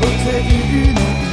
不可雨愚。